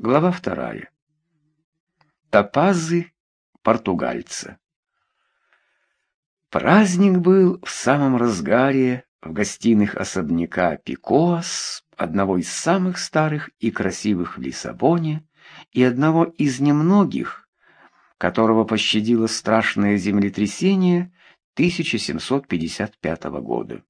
Глава вторая. Топазы португальца. Праздник был в самом разгаре в гостиных особняка Пикоас, одного из самых старых и красивых в Лиссабоне, и одного из немногих, которого пощадило страшное землетрясение 1755 года.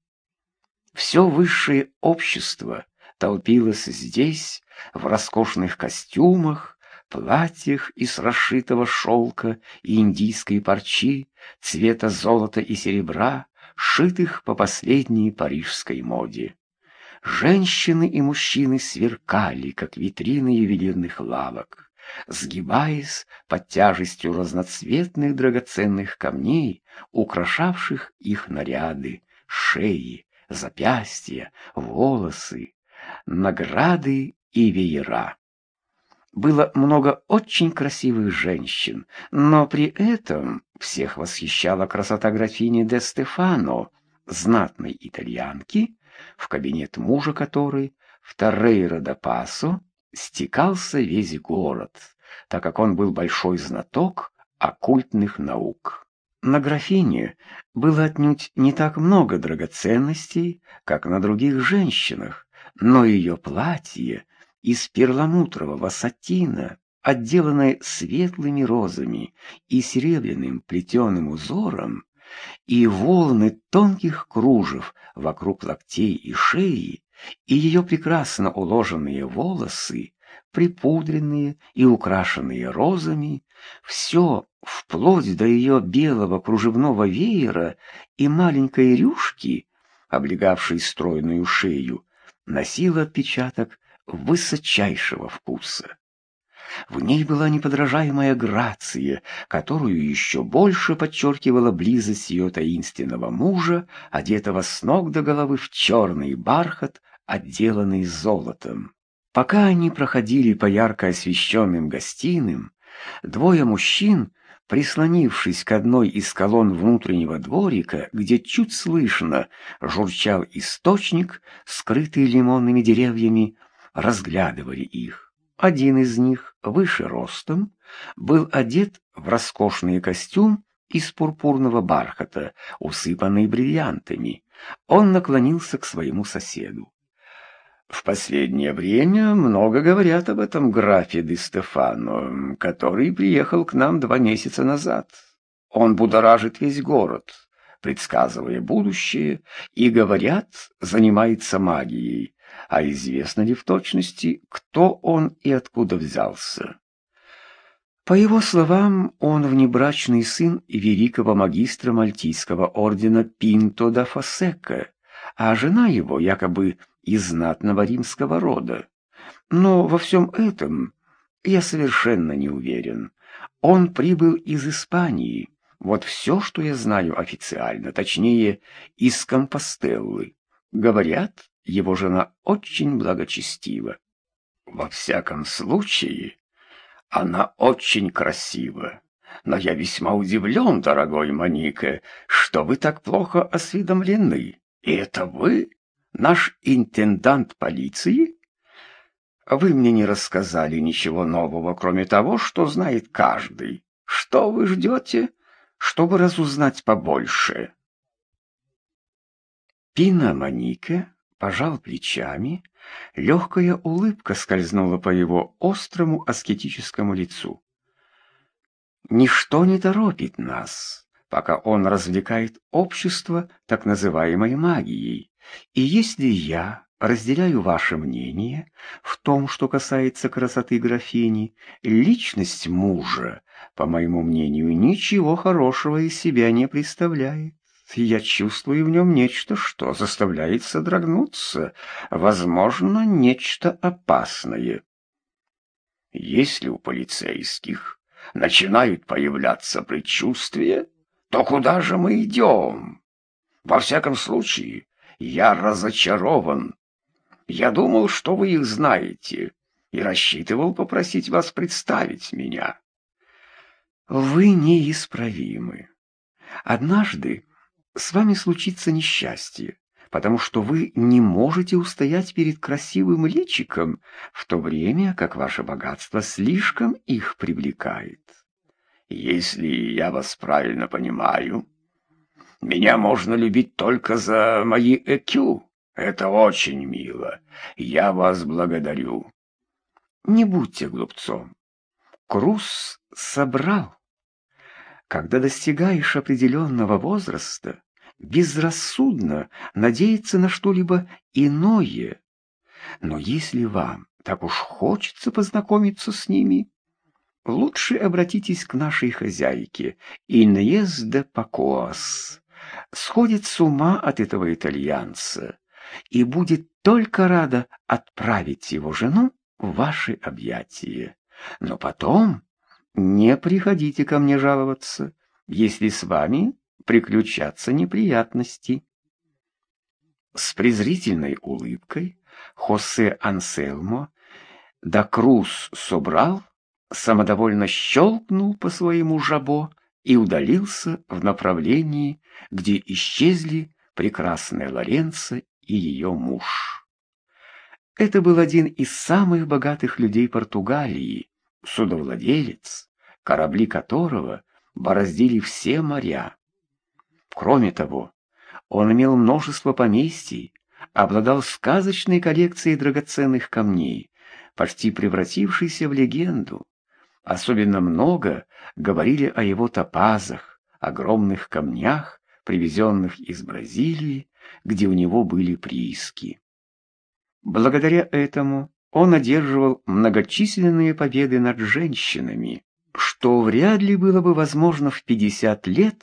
Все высшее общество толпилось здесь, в роскошных костюмах, платьях из расшитого шелка и индийской парчи, цвета золота и серебра, шитых по последней парижской моде. Женщины и мужчины сверкали, как витрины ювелирных лавок, сгибаясь под тяжестью разноцветных драгоценных камней, украшавших их наряды, шеи, запястья, волосы, награды и веера. Было много очень красивых женщин, но при этом всех восхищала красота графини де Стефано, знатной итальянки, в кабинет мужа которой в Торрейро да Пасо стекался весь город, так как он был большой знаток оккультных наук. На графине было отнюдь не так много драгоценностей, как на других женщинах, но ее платье из перламутрового сатина, отделанное светлыми розами и серебряным плетеным узором, и волны тонких кружев вокруг локтей и шеи, и ее прекрасно уложенные волосы, припудренные и украшенные розами, все, вплоть до ее белого кружевного веера и маленькой рюшки, облегавшей стройную шею, носила отпечаток высочайшего вкуса. В ней была неподражаемая грация, которую еще больше подчеркивала близость ее таинственного мужа, одетого с ног до головы в черный бархат, отделанный золотом. Пока они проходили по ярко освещенным гостиным, двое мужчин, прислонившись к одной из колонн внутреннего дворика, где чуть слышно журчал источник, скрытый лимонными деревьями, разглядывали их. Один из них, выше ростом, был одет в роскошный костюм из пурпурного бархата, усыпанный бриллиантами. Он наклонился к своему соседу. В последнее время много говорят об этом графе Ди Стефано, который приехал к нам два месяца назад. Он будоражит весь город, предсказывая будущее, и, говорят, занимается магией. А известно ли в точности, кто он и откуда взялся? По его словам, он внебрачный сын великого магистра Мальтийского ордена Пинто да Фосека, а жена его якобы из знатного римского рода. Но во всем этом я совершенно не уверен. Он прибыл из Испании. Вот все, что я знаю официально, точнее, из Компостеллы. Говорят, его жена очень благочестива. Во всяком случае, она очень красива. Но я весьма удивлен, дорогой Моника, что вы так плохо осведомлены. И это вы? Наш интендант полиции? Вы мне не рассказали ничего нового, кроме того, что знает каждый. Что вы ждете, чтобы разузнать побольше? Пина Маника пожал плечами, легкая улыбка скользнула по его острому аскетическому лицу. Ничто не торопит нас, пока он развлекает общество так называемой магией. И если я разделяю ваше мнение в том, что касается красоты графини, личность мужа, по моему мнению, ничего хорошего из себя не представляет. Я чувствую в нем нечто, что заставляет содрогнуться, возможно, нечто опасное. Если у полицейских начинают появляться предчувствия, то куда же мы идем? Во всяком случае, я разочарован. Я думал, что вы их знаете, и рассчитывал попросить вас представить меня. Вы неисправимы. Однажды с вами случится несчастье, потому что вы не можете устоять перед красивым личиком, в то время как ваше богатство слишком их привлекает. Если я вас правильно понимаю, меня можно любить только за мои ЭКЮ. Это очень мило. Я вас благодарю. Не будьте глупцом. Крус собрал. Когда достигаешь определенного возраста, безрассудно надеяться на что-либо иное. Но если вам так уж хочется познакомиться с ними, лучше обратитесь к нашей хозяйке, Иньес де. Сходит с ума от этого итальянца и будет только рада отправить его жену в ваши объятия. Но потом не приходите ко мне жаловаться, если с вами приключатся неприятности. С презрительной улыбкой Хосе Анселмо да Круз собрал, самодовольно щелкнул по своему жабо и удалился в направлении, где исчезли прекрасная Лоренца и ее муж. Это был один из самых богатых людей Португалии, судовладелец, корабли которого бороздили все моря. Кроме того, он имел множество поместий, обладал сказочной коллекцией драгоценных камней, почти превратившейся в легенду. Особенно много говорили о его топазах, огромных камнях, привезенных из Бразилии, где у него были прииски. Благодаря этому он одерживал многочисленные победы над женщинами, что вряд ли было бы возможно в 50 лет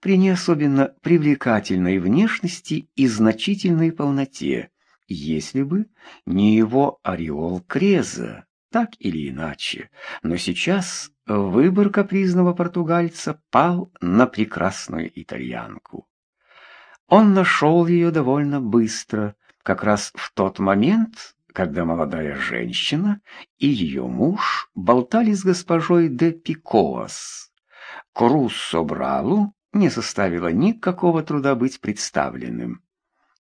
при не особенно привлекательной внешности и значительной полноте, если бы не его ореол Креза, так или иначе. Но сейчас выбор капризного португальца пал на прекрасную итальянку. Он нашел ее довольно быстро, как раз в тот момент, когда молодая женщина и ее муж болтали с госпожой де Пикоас. Круссо Бралу не составило никакого труда быть представленным.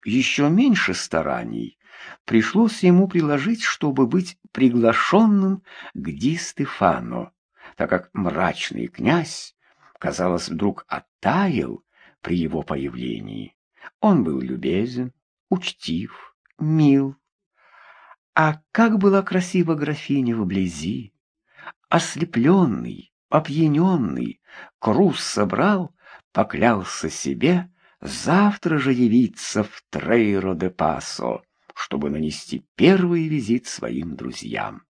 Еще меньше стараний пришлось ему приложить, чтобы быть приглашенным к Ди Стефано, так как мрачный князь, казалось, вдруг оттаял при его появлении. Он был любезен, учтив, мил. А как была красива графиня вблизи! Ослепленный, опьяненный, Крус собрал поклялся себе завтра же явиться в Трейро де Пасо, чтобы нанести первый визит своим друзьям.